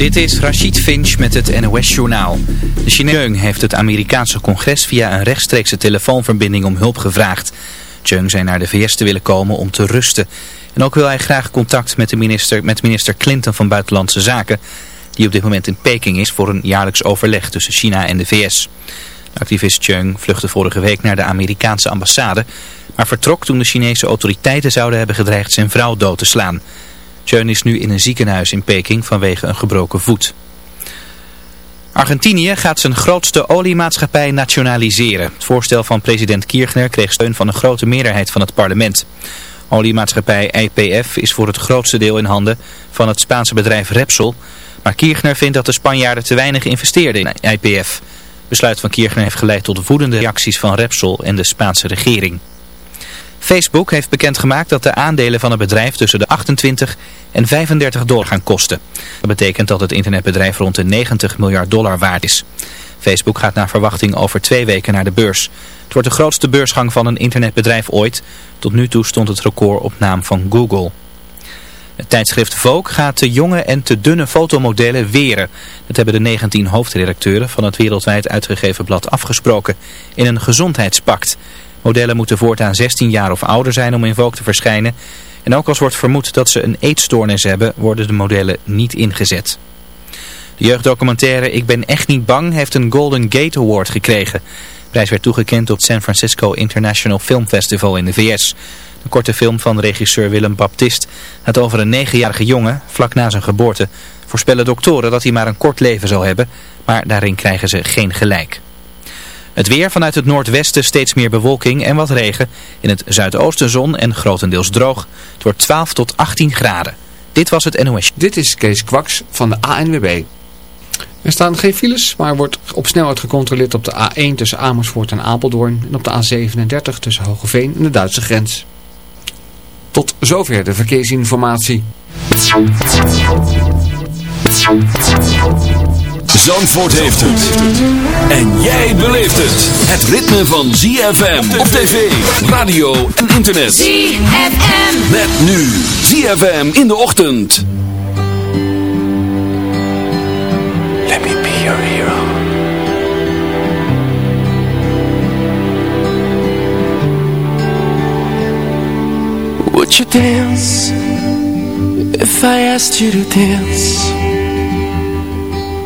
Dit is Rachid Finch met het NOS-journaal. De Chinees heeft het Amerikaanse congres via een rechtstreekse telefoonverbinding om hulp gevraagd. Chung zei naar de VS te willen komen om te rusten. En ook wil hij graag contact met, de minister, met minister Clinton van Buitenlandse Zaken... die op dit moment in Peking is voor een jaarlijks overleg tussen China en de VS. Activist Chung vluchtte vorige week naar de Amerikaanse ambassade... maar vertrok toen de Chinese autoriteiten zouden hebben gedreigd zijn vrouw dood te slaan... Cheun is nu in een ziekenhuis in Peking vanwege een gebroken voet. Argentinië gaat zijn grootste oliemaatschappij nationaliseren. Het voorstel van president Kirchner kreeg steun van een grote meerderheid van het parlement. Oliemaatschappij IPF is voor het grootste deel in handen van het Spaanse bedrijf Repsol. Maar Kirchner vindt dat de Spanjaarden te weinig investeerden in IPF. Besluit van Kirchner heeft geleid tot woedende reacties van Repsol en de Spaanse regering. Facebook heeft bekendgemaakt dat de aandelen van het bedrijf tussen de 28 en 35 dollar gaan kosten. Dat betekent dat het internetbedrijf rond de 90 miljard dollar waard is. Facebook gaat naar verwachting over twee weken naar de beurs. Het wordt de grootste beursgang van een internetbedrijf ooit. Tot nu toe stond het record op naam van Google. Het tijdschrift Vogue gaat te jonge en te dunne fotomodellen weren. Dat hebben de 19 hoofdredacteuren van het wereldwijd uitgegeven blad afgesproken in een gezondheidspact. Modellen moeten voortaan 16 jaar of ouder zijn om in Vogue te verschijnen. En ook als wordt vermoed dat ze een eetstoornis hebben, worden de modellen niet ingezet. De jeugddocumentaire Ik ben echt niet bang heeft een Golden Gate Award gekregen. De prijs werd toegekend op het San Francisco International Film Festival in de VS. De korte film van regisseur Willem Baptist gaat over een negenjarige jongen, vlak na zijn geboorte. Voorspellen doktoren dat hij maar een kort leven zal hebben, maar daarin krijgen ze geen gelijk. Het weer vanuit het noordwesten steeds meer bewolking en wat regen. In het zuidoosten zon en grotendeels droog. Het wordt 12 tot 18 graden. Dit was het NOS. Dit is Kees Kwaks van de ANWB. Er staan geen files, maar wordt op snelheid gecontroleerd op de A1 tussen Amersfoort en Apeldoorn. En op de A37 tussen Hogeveen en de Duitse grens. Tot zover de verkeersinformatie. Zandvoort heeft het. En jij beleeft het. Het ritme van ZFM op tv, radio en internet. ZFM. Met nu ZFM in de ochtend. Let me be your hero. Would you dance if I asked you to dance?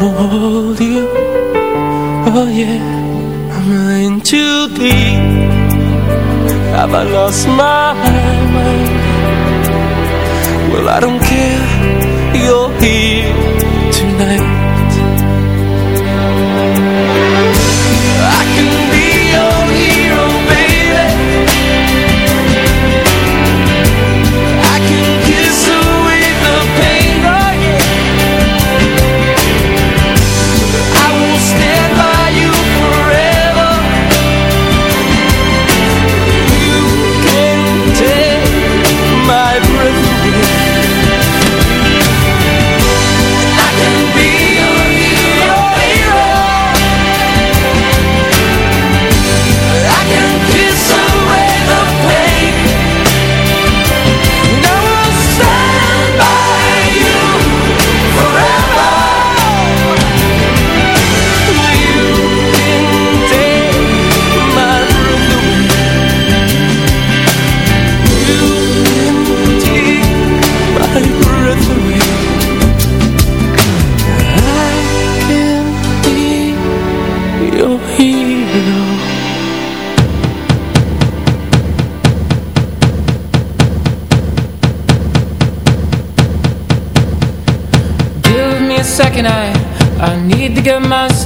Wanna hold you Oh yeah I'm in too deep? Have I lost my mind? Well I don't care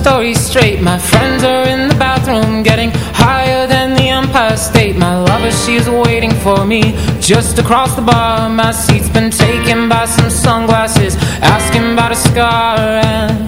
story straight. My friends are in the bathroom Getting higher than the Empire State. My lover, she's waiting for me Just across the bar. My seat's been taken by some sunglasses Asking about a scar and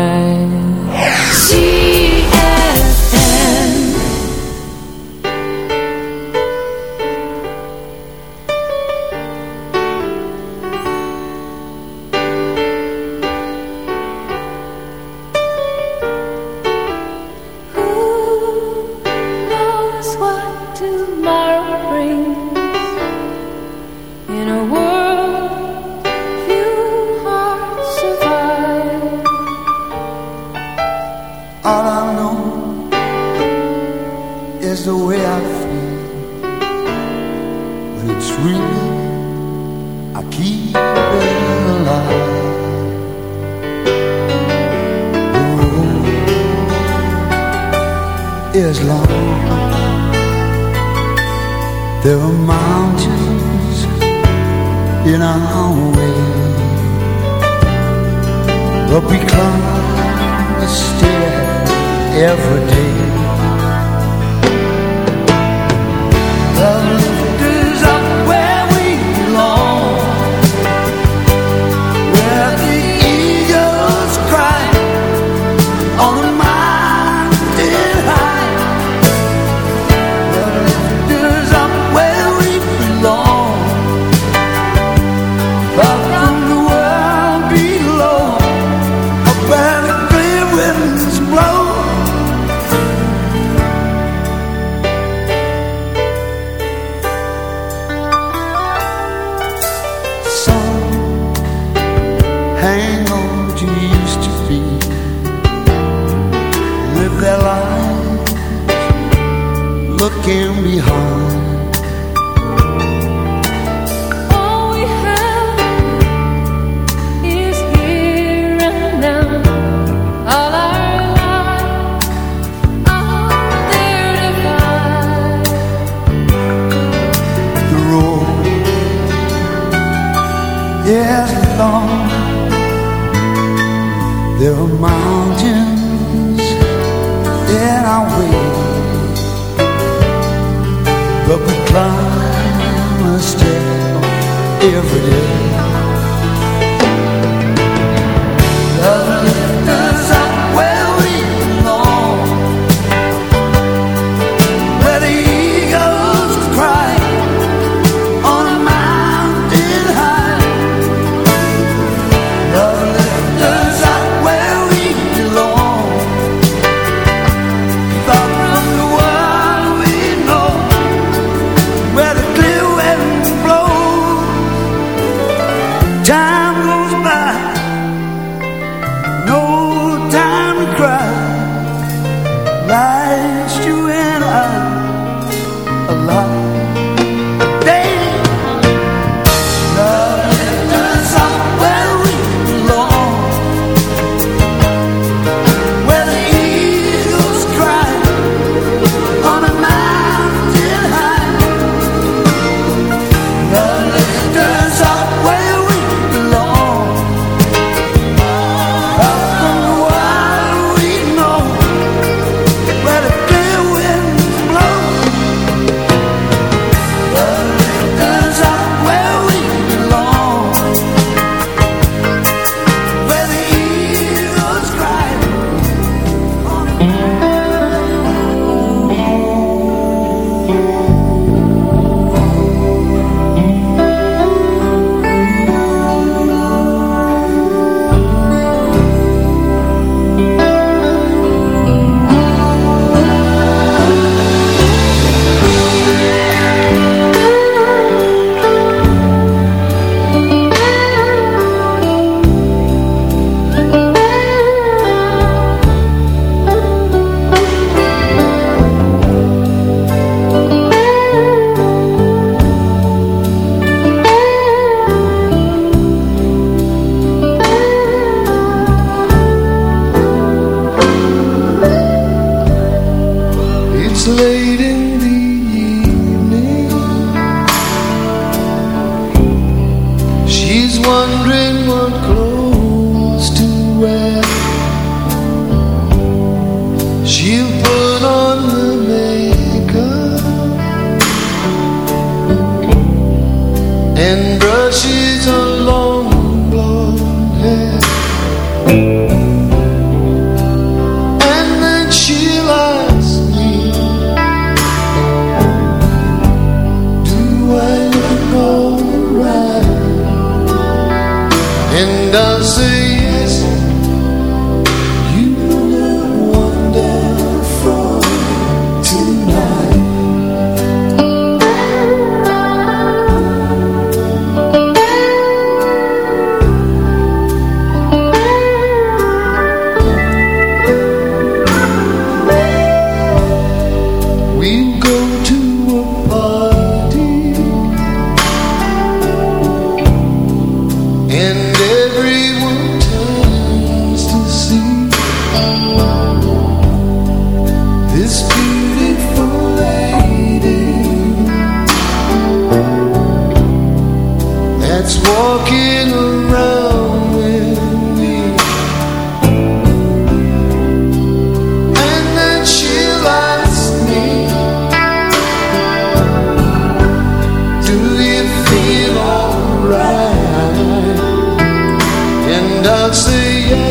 is the way I feel. When it's real, I keep it alive. The road is long. There are mountains in our way. But we climb the stair every day. every day I'll see you.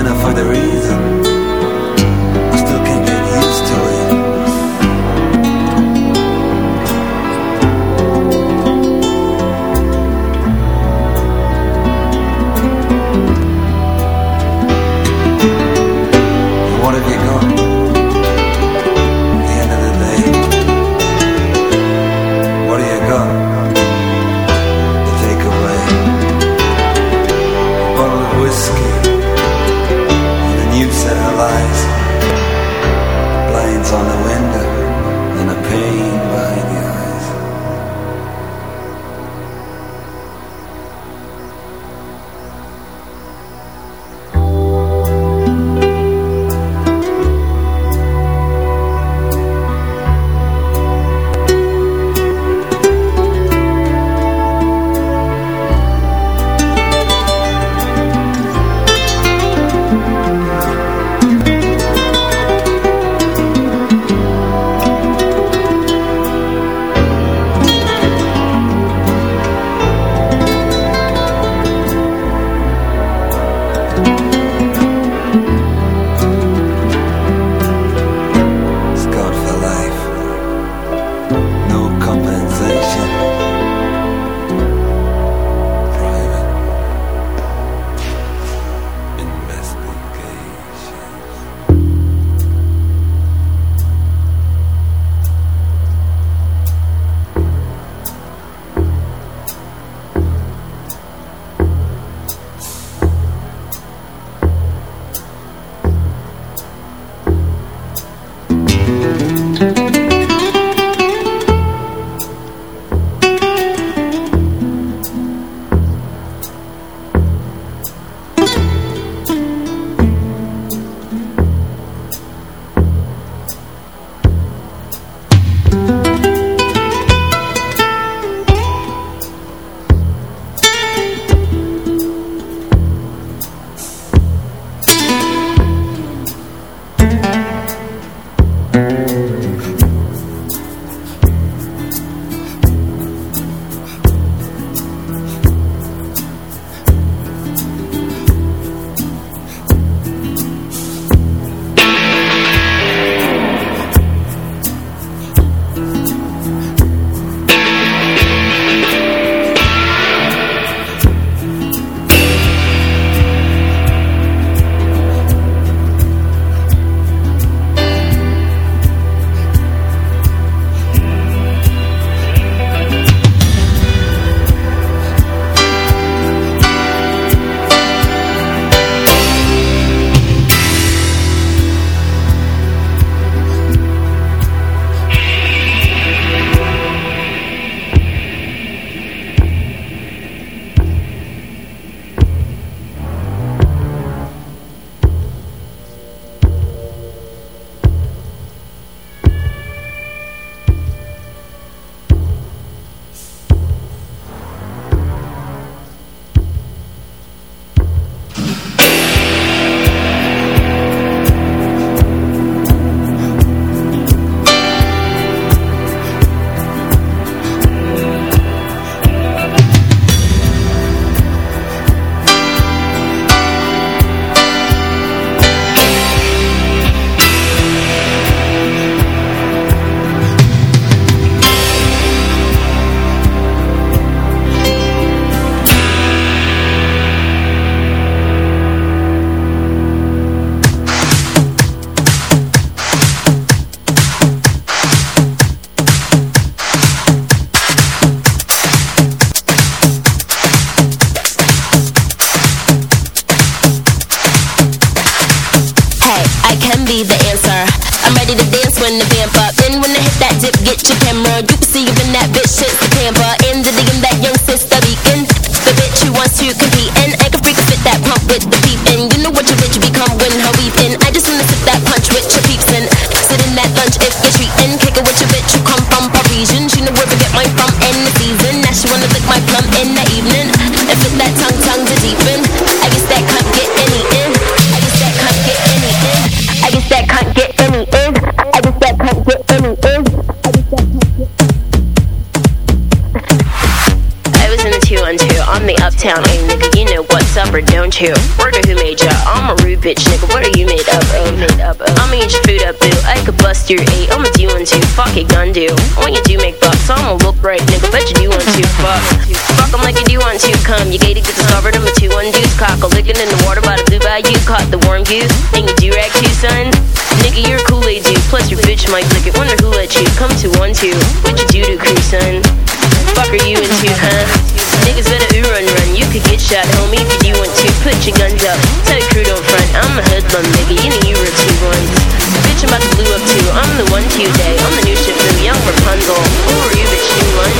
kinda the reason into? What you do to crew, son? Fuck are you into, huh? Niggas better ooh run run. You could get shot, homie, if you want to. Put your guns up. Tell your crew don't front. I'm a hoodlum, nigga. You know you were two ones. Bitch, I'm about to blew up too. I'm the one to you day. I'm the new shit from Young Rapunzel. Who are you, bitch? New one.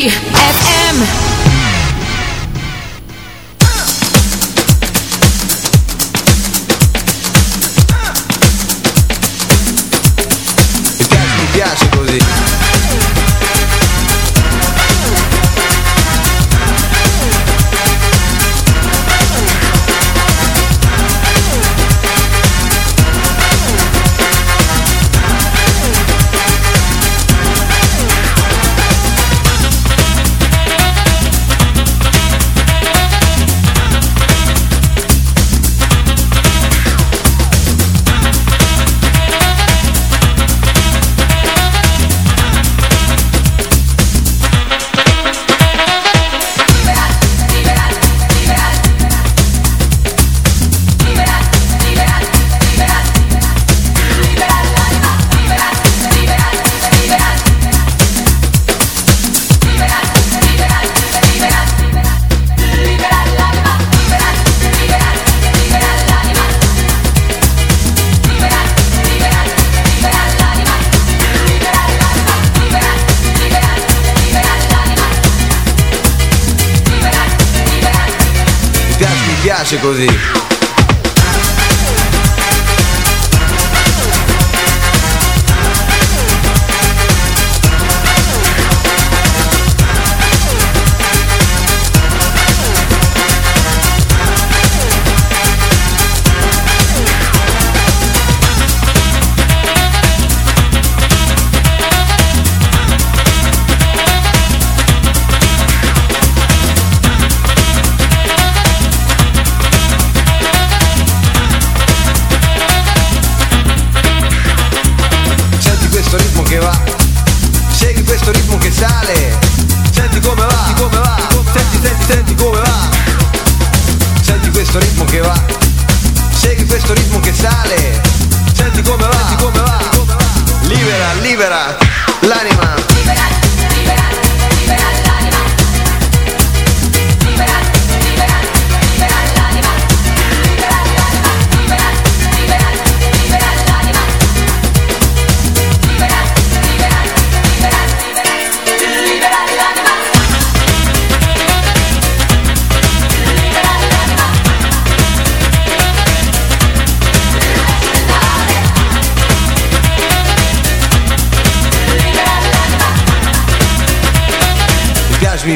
ZFM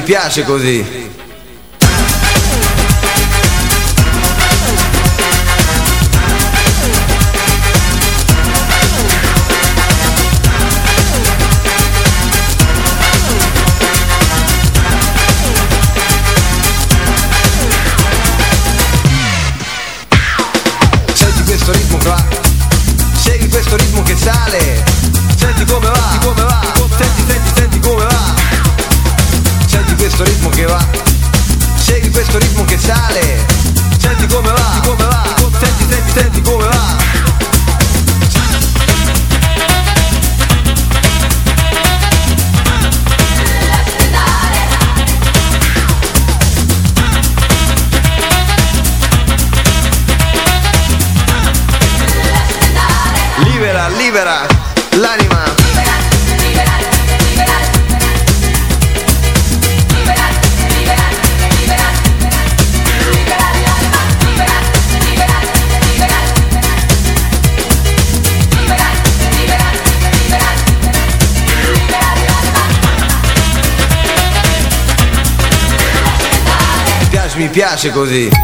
piace così. piace così.